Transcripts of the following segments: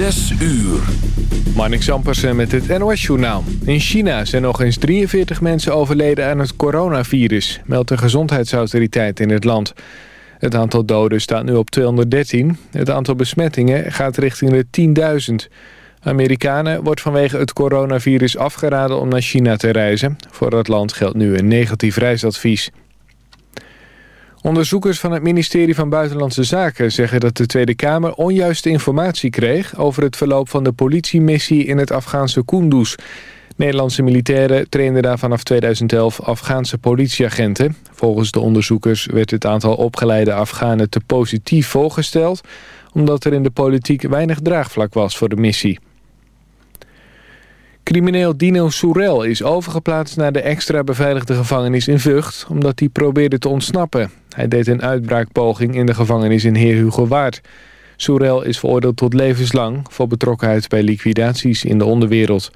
Zes uur. Marnik Zampersen met het NOS-journaal. In China zijn nog eens 43 mensen overleden aan het coronavirus... meldt de gezondheidsautoriteit in het land. Het aantal doden staat nu op 213. Het aantal besmettingen gaat richting de 10.000. Amerikanen wordt vanwege het coronavirus afgeraden om naar China te reizen. Voor dat land geldt nu een negatief reisadvies. Onderzoekers van het ministerie van Buitenlandse Zaken zeggen dat de Tweede Kamer onjuiste informatie kreeg over het verloop van de politiemissie in het Afghaanse Kunduz. Nederlandse militairen trainden daar vanaf 2011 Afghaanse politieagenten. Volgens de onderzoekers werd het aantal opgeleide Afghanen te positief voorgesteld... omdat er in de politiek weinig draagvlak was voor de missie. Crimineel Dino Soerel is overgeplaatst naar de extra beveiligde gevangenis in Vught... omdat hij probeerde te ontsnappen. Hij deed een uitbraakpoging in de gevangenis in Heer Hugo Waard. Soerel is veroordeeld tot levenslang... voor betrokkenheid bij liquidaties in de onderwereld.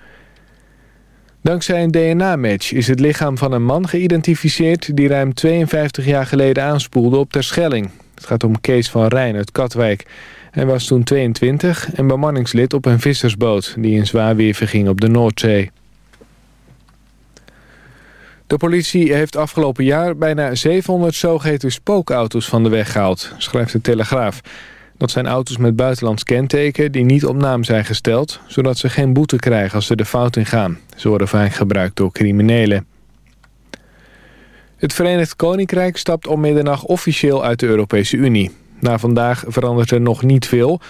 Dankzij een DNA-match is het lichaam van een man geïdentificeerd... die ruim 52 jaar geleden aanspoelde op Terschelling. Het gaat om Kees van Rijn uit Katwijk... Hij was toen 22 en bemanningslid op een vissersboot... die in zwaar weer verging op de Noordzee. De politie heeft afgelopen jaar bijna 700 zogeheten spookauto's van de weg gehaald, schrijft de Telegraaf. Dat zijn auto's met buitenlands kenteken die niet op naam zijn gesteld... zodat ze geen boete krijgen als ze de fout ingaan. Ze worden vaak gebruikt door criminelen. Het Verenigd Koninkrijk stapt om middernacht officieel uit de Europese Unie. Na vandaag verandert er nog niet veel.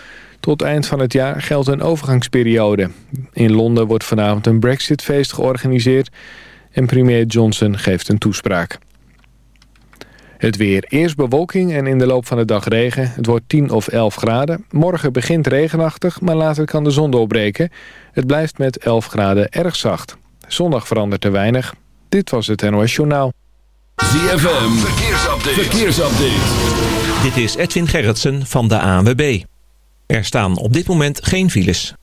Tot eind van het jaar geldt een overgangsperiode. In Londen wordt vanavond een Brexit-feest georganiseerd... en premier Johnson geeft een toespraak. Het weer. Eerst bewolking en in de loop van de dag regen. Het wordt 10 of 11 graden. Morgen begint regenachtig, maar later kan de zon doorbreken. Het blijft met 11 graden erg zacht. Zondag verandert er weinig. Dit was het NOS Journaal. ZFM. Verkeersupdate. Verkeersupdate. Dit is Edwin Gerritsen van de ANWB. Er staan op dit moment geen files.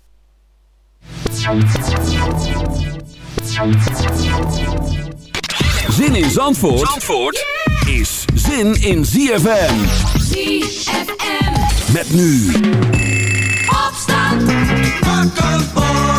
Zin in Zandvoort, Zandvoort is zin in ZFM. ZFM. Met nu. Opstand. Wakker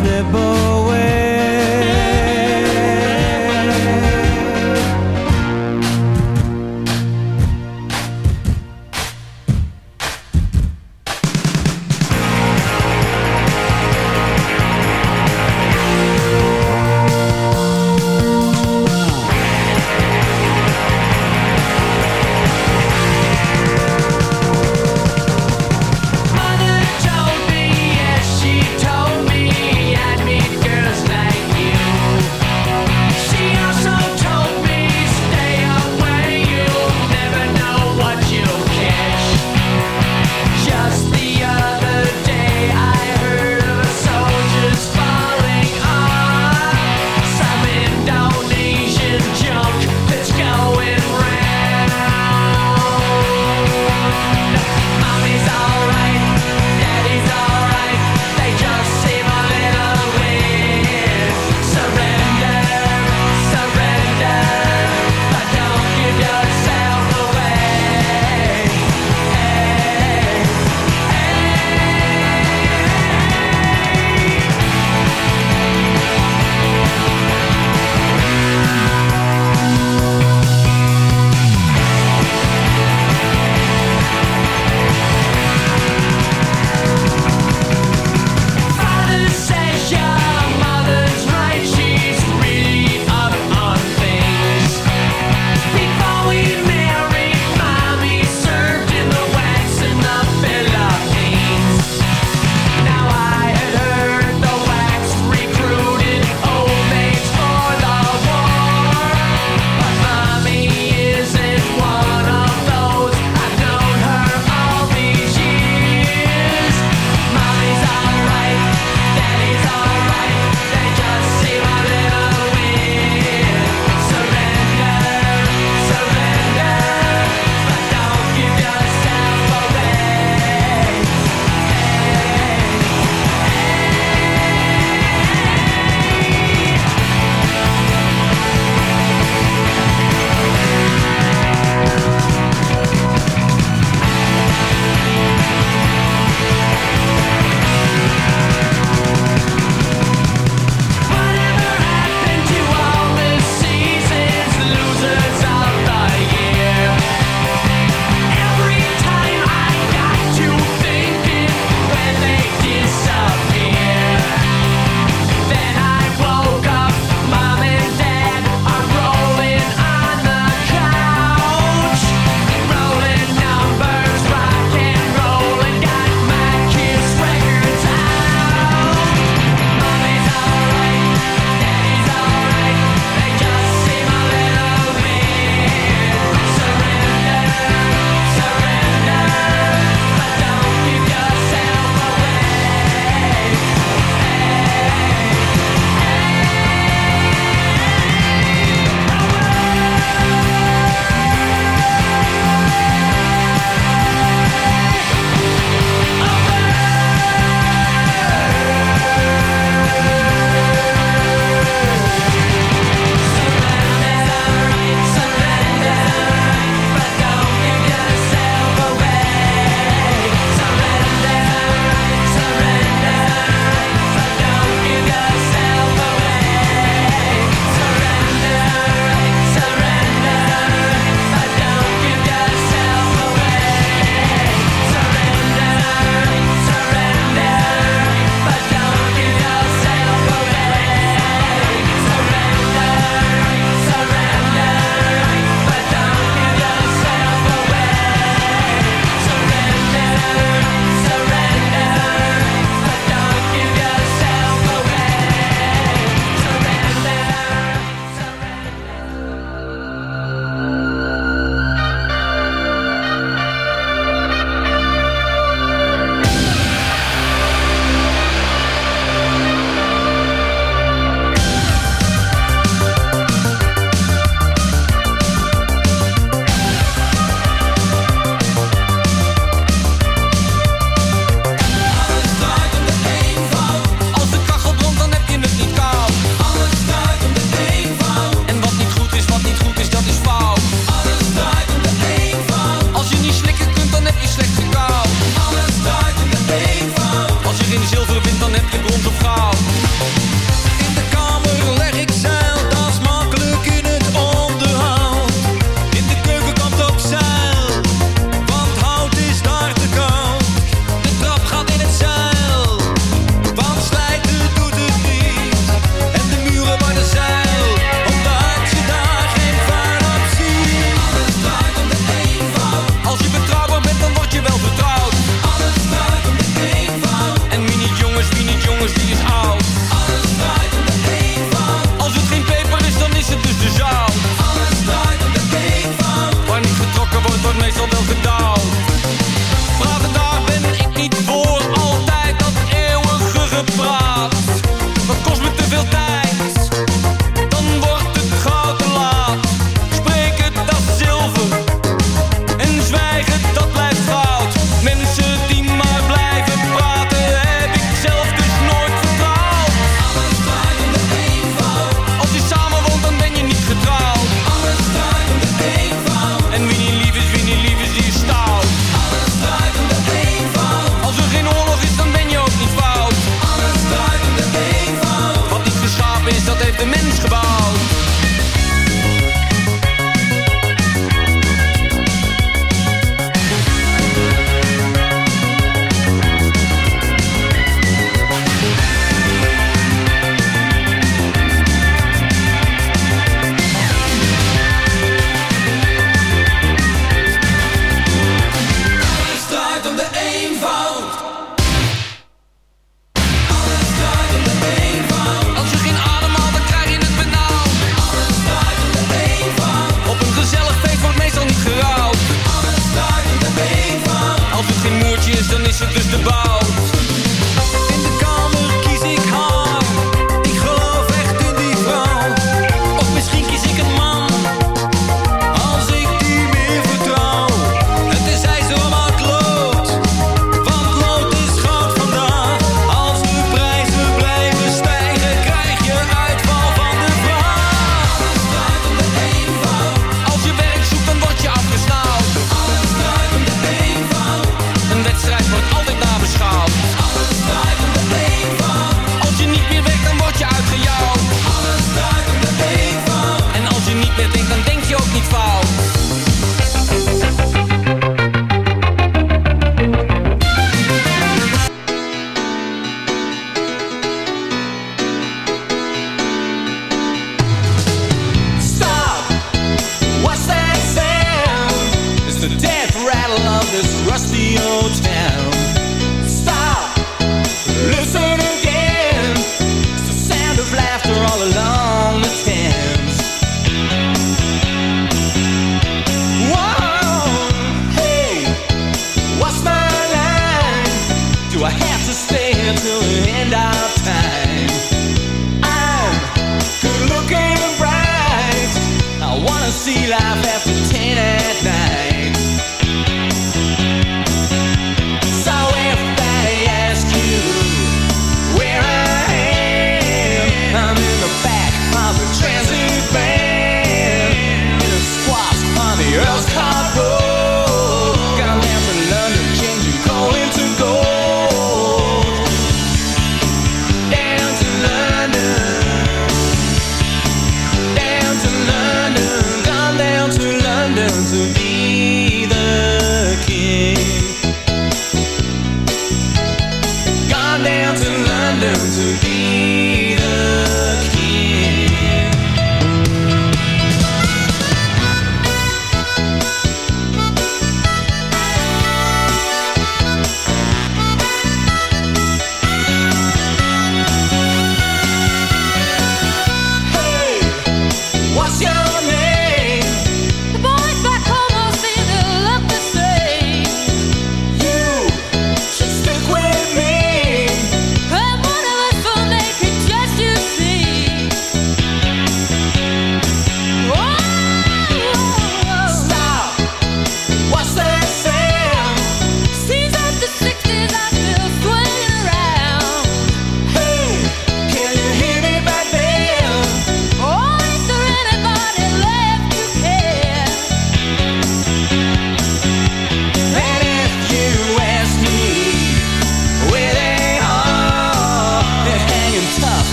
never